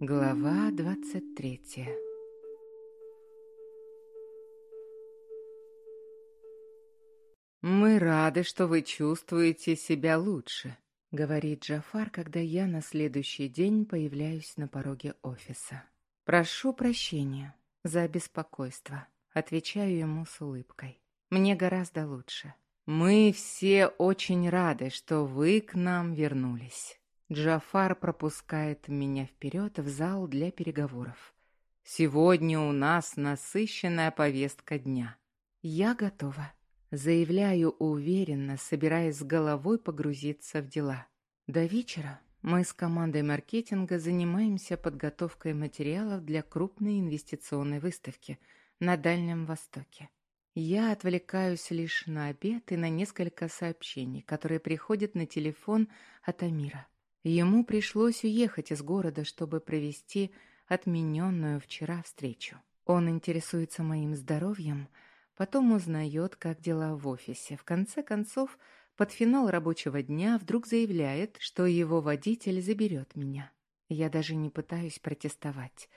Глава двадцать третья «Мы рады, что вы чувствуете себя лучше», — говорит Джафар, когда я на следующий день появляюсь на пороге офиса. «Прошу прощения за беспокойство», — отвечаю ему с улыбкой. «Мне гораздо лучше». «Мы все очень рады, что вы к нам вернулись». Джафар пропускает меня вперед в зал для переговоров. Сегодня у нас насыщенная повестка дня. Я готова. Заявляю уверенно, собираясь с головой погрузиться в дела. До вечера мы с командой маркетинга занимаемся подготовкой материалов для крупной инвестиционной выставки на Дальнем Востоке. Я отвлекаюсь лишь на обед и на несколько сообщений, которые приходят на телефон от Амира. Ему пришлось уехать из города, чтобы провести отмененную вчера встречу. Он интересуется моим здоровьем, потом узнает, как дела в офисе. В конце концов, под финал рабочего дня вдруг заявляет, что его водитель заберет меня. Я даже не пытаюсь протестовать.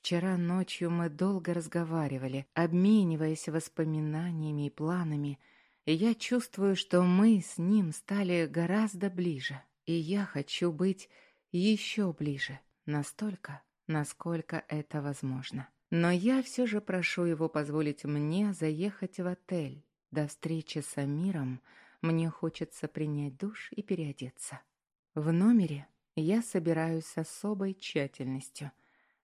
Вчера ночью мы долго разговаривали, обмениваясь воспоминаниями и планами, и я чувствую, что мы с ним стали гораздо ближе. И я хочу быть еще ближе, настолько, насколько это возможно. Но я все же прошу его позволить мне заехать в отель. До встречи с Амиром мне хочется принять душ и переодеться. В номере я собираюсь с особой тщательностью.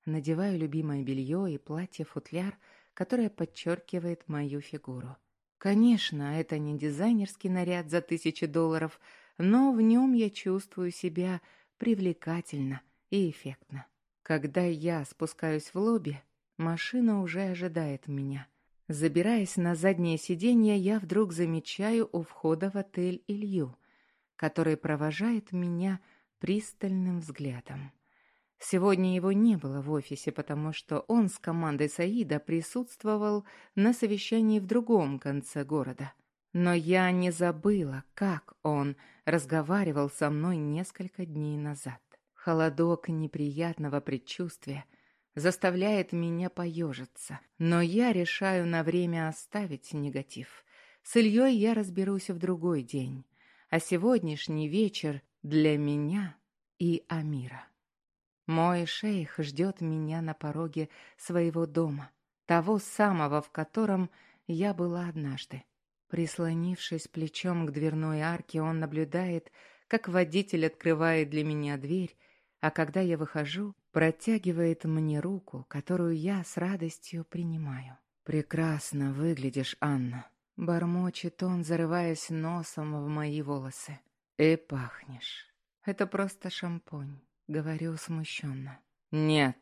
Надеваю любимое белье и платье-футляр, которое подчеркивает мою фигуру. Конечно, это не дизайнерский наряд за тысячи долларов – но в нем я чувствую себя привлекательно и эффектно. Когда я спускаюсь в лобби, машина уже ожидает меня. Забираясь на заднее сиденье, я вдруг замечаю у входа в отель Илью, который провожает меня пристальным взглядом. Сегодня его не было в офисе, потому что он с командой Саида присутствовал на совещании в другом конце города. Но я не забыла, как он разговаривал со мной несколько дней назад. Холодок неприятного предчувствия заставляет меня поежиться, но я решаю на время оставить негатив. С Ильей я разберусь в другой день, а сегодняшний вечер для меня и Амира. Мой шейх ждет меня на пороге своего дома, того самого, в котором я была однажды. Прислонившись плечом к дверной арке, он наблюдает, как водитель открывает для меня дверь, а когда я выхожу, протягивает мне руку, которую я с радостью принимаю. «Прекрасно выглядишь, Анна», — бормочет он, зарываясь носом в мои волосы. «И пахнешь. Это просто шампунь», — говорю смущенно. «Нет,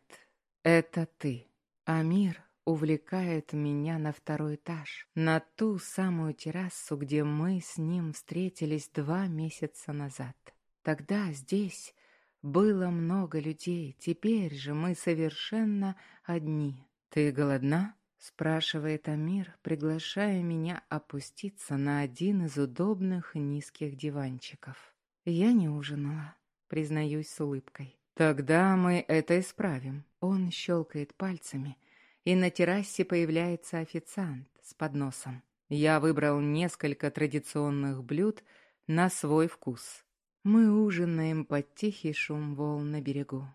это ты. Амир увлекает меня на второй этаж, на ту самую террасу, где мы с ним встретились два месяца назад. Тогда здесь было много людей, теперь же мы совершенно одни. «Ты голодна?» — спрашивает Амир, приглашая меня опуститься на один из удобных низких диванчиков. Я не ужинала, признаюсь с улыбкой. «Тогда мы это исправим». Он щелкает пальцами — и на террасе появляется официант с подносом. Я выбрал несколько традиционных блюд на свой вкус. Мы ужинаем под тихий шум волн на берегу,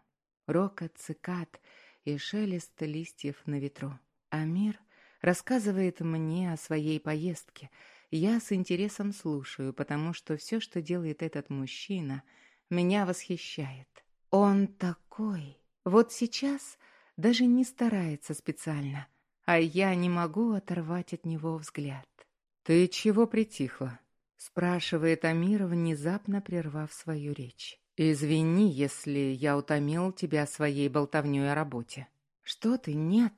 рокот цикад и шелест листьев на ветру. Амир рассказывает мне о своей поездке. Я с интересом слушаю, потому что все, что делает этот мужчина, меня восхищает. Он такой. Вот сейчас даже не старается специально, а я не могу оторвать от него взгляд. «Ты чего притихла?» — спрашивает Амир, внезапно прервав свою речь. «Извини, если я утомил тебя своей болтовней о работе». «Что ты? Нет!»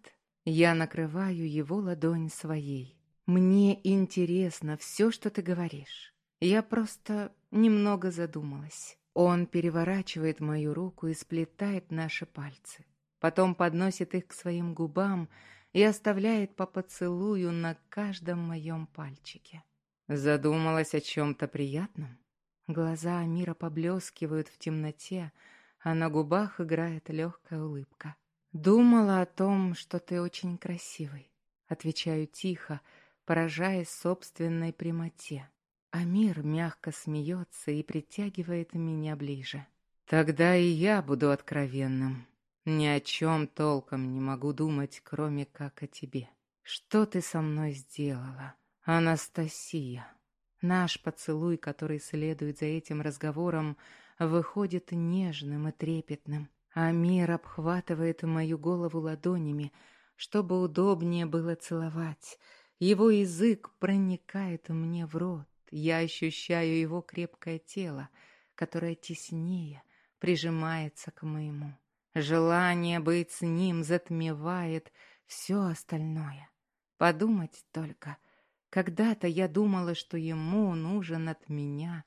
Я накрываю его ладонь своей. «Мне интересно все, что ты говоришь. Я просто немного задумалась». Он переворачивает мою руку и сплетает наши пальцы потом подносит их к своим губам и оставляет по поцелую на каждом моем пальчике. Задумалась о чем-то приятном? Глаза Амира поблескивают в темноте, а на губах играет легкая улыбка. «Думала о том, что ты очень красивый», — отвечаю тихо, поражаясь собственной прямоте. Амир мягко смеется и притягивает меня ближе. «Тогда и я буду откровенным. Ни о чем толком не могу думать, кроме как о тебе. Что ты со мной сделала, Анастасия?» Наш поцелуй, который следует за этим разговором, выходит нежным и трепетным. Амир обхватывает мою голову ладонями, чтобы удобнее было целовать. Его язык проникает мне в рот. Я ощущаю его крепкое тело, которое теснее прижимается к моему. Желание быть с ним затмевает все остальное. Подумать только, когда-то я думала, что ему нужен от меня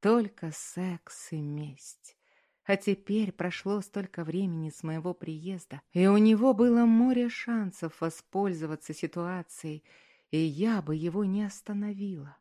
только секс и месть. А теперь прошло столько времени с моего приезда, и у него было море шансов воспользоваться ситуацией, и я бы его не остановила,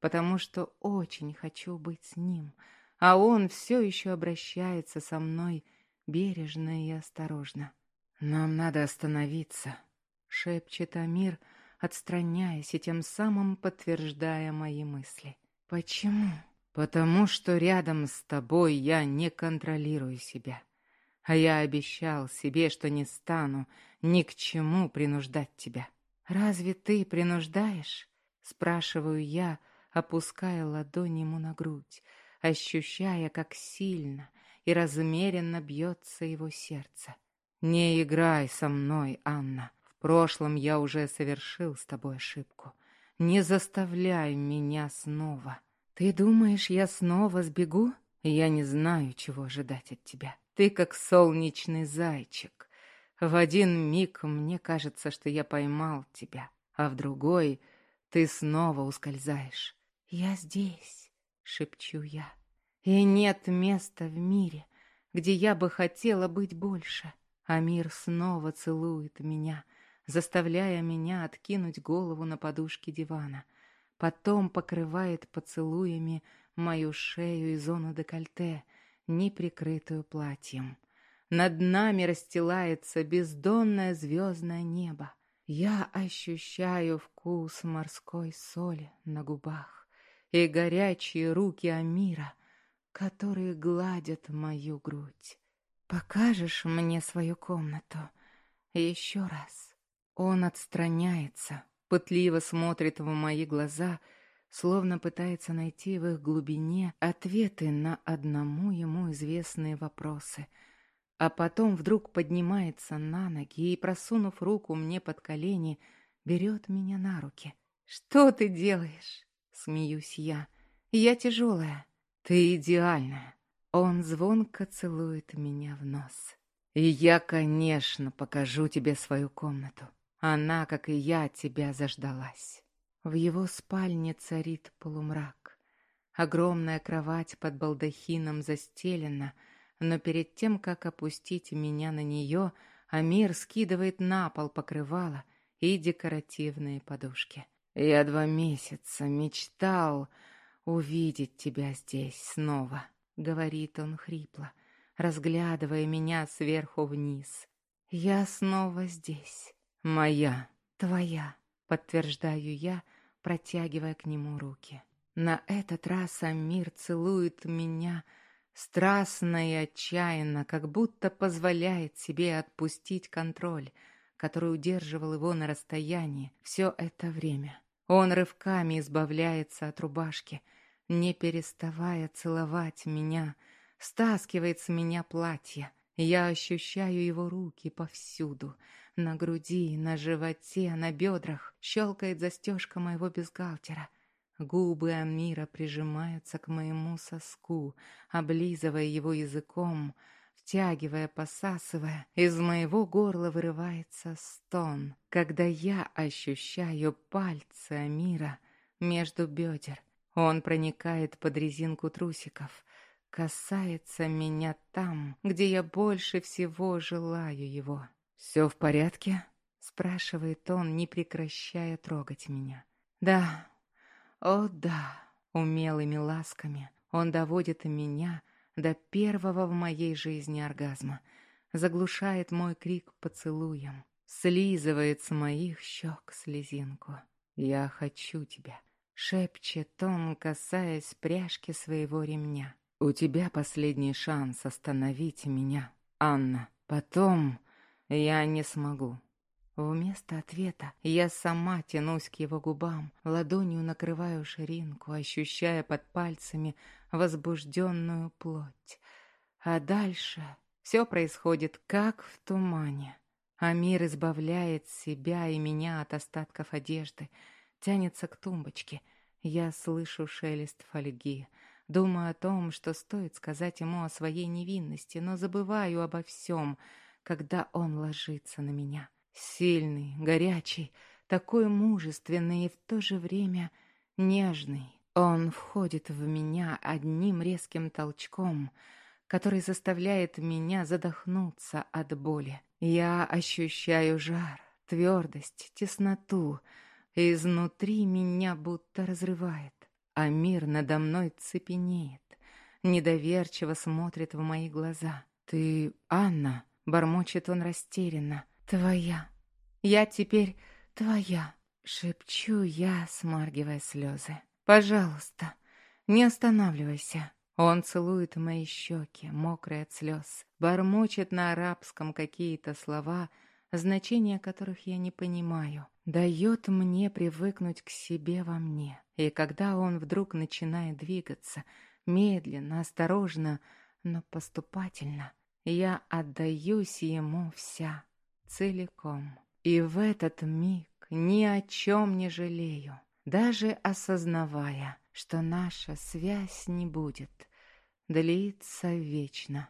потому что очень хочу быть с ним, а он все еще обращается со мной бережно и осторожно. «Нам надо остановиться», — шепчет Амир, отстраняясь и тем самым подтверждая мои мысли. «Почему?» Потому что рядом с тобой я не контролирую себя. А я обещал себе, что не стану ни к чему принуждать тебя. Разве ты принуждаешь? Спрашиваю я, опуская ладонь ему на грудь, ощущая, как сильно и размеренно бьется его сердце. Не играй со мной, Анна. В прошлом я уже совершил с тобой ошибку. Не заставляй меня снова. «Ты думаешь, я снова сбегу? Я не знаю, чего ожидать от тебя. Ты как солнечный зайчик. В один миг мне кажется, что я поймал тебя, а в другой ты снова ускользаешь. Я здесь, шепчу я, и нет места в мире, где я бы хотела быть больше. А мир снова целует меня, заставляя меня откинуть голову на подушке дивана — потом покрывает поцелуями мою шею и зону декольте, не прикрытую платьем. Над нами расстилается бездонное звездное небо. Я ощущаю вкус морской соли на губах и горячие руки Амира, которые гладят мою грудь. «Покажешь мне свою комнату?» Еще раз. Он отстраняется, пытливо смотрит в мои глаза, словно пытается найти в их глубине ответы на одному ему известные вопросы. А потом вдруг поднимается на ноги и, просунув руку мне под колени, берет меня на руки. «Что ты делаешь?» — смеюсь я. «Я тяжелая. Ты идеальная». Он звонко целует меня в нос. «И я, конечно, покажу тебе свою комнату. Она, как и я, тебя заждалась. В его спальне царит полумрак. Огромная кровать под балдахином застелена, но перед тем, как опустить меня на нее, Амир скидывает на пол покрывало и декоративные подушки. «Я два месяца мечтал увидеть тебя здесь снова», — говорит он хрипло, разглядывая меня сверху вниз. «Я снова здесь». «Моя». «Твоя», — подтверждаю я, протягивая к нему руки. На этот раз Амир целует меня страстно и отчаянно, как будто позволяет себе отпустить контроль, который удерживал его на расстоянии все это время. Он рывками избавляется от рубашки, не переставая целовать меня, стаскивает с меня платье. Я ощущаю его руки повсюду — на груди, на животе, на бедрах щелкает застежка моего бюстгальтера. Губы Амира прижимаются к моему соску, облизывая его языком, втягивая, посасывая. Из моего горла вырывается стон, когда я ощущаю пальцы Амира между бедер. Он проникает под резинку трусиков, касается меня там, где я больше всего желаю его. «Все в порядке?» — спрашивает он, не прекращая трогать меня. «Да, о да!» — умелыми ласками он доводит меня до первого в моей жизни оргазма, заглушает мой крик поцелуем, слизывает с моих щек слезинку. «Я хочу тебя», — шепчет он, касаясь пряжки своего ремня. «У тебя последний шанс остановить меня, Анна. Потом я не смогу». Вместо ответа я сама тянусь к его губам, ладонью накрываю ширинку, ощущая под пальцами возбужденную плоть. А дальше все происходит как в тумане. Амир избавляет себя и меня от остатков одежды, тянется к тумбочке. Я слышу шелест фольги, думаю о том, что стоит сказать ему о своей невинности, но забываю обо всем, когда он ложится на меня. Сильный, горячий, такой мужественный и в то же время нежный. Он входит в меня одним резким толчком, который заставляет меня задохнуться от боли. Я ощущаю жар, твердость, тесноту. Изнутри меня будто разрывает, а мир надо мной цепенеет. Недоверчиво смотрит в мои глаза. «Ты Анна?» — бормочет он растерянно. «Твоя. Я теперь твоя», — шепчу я, смаргивая слезы. «Пожалуйста, не останавливайся». Он целует мои щеки, мокрые от слез, бормочет на арабском какие-то слова, значения которых я не понимаю, дает мне привыкнуть к себе во мне. И когда он вдруг начинает двигаться, медленно, осторожно, но поступательно, я отдаюсь ему вся целиком. И в этот миг ни о чем не жалею, даже осознавая, что наша связь не будет длиться вечно.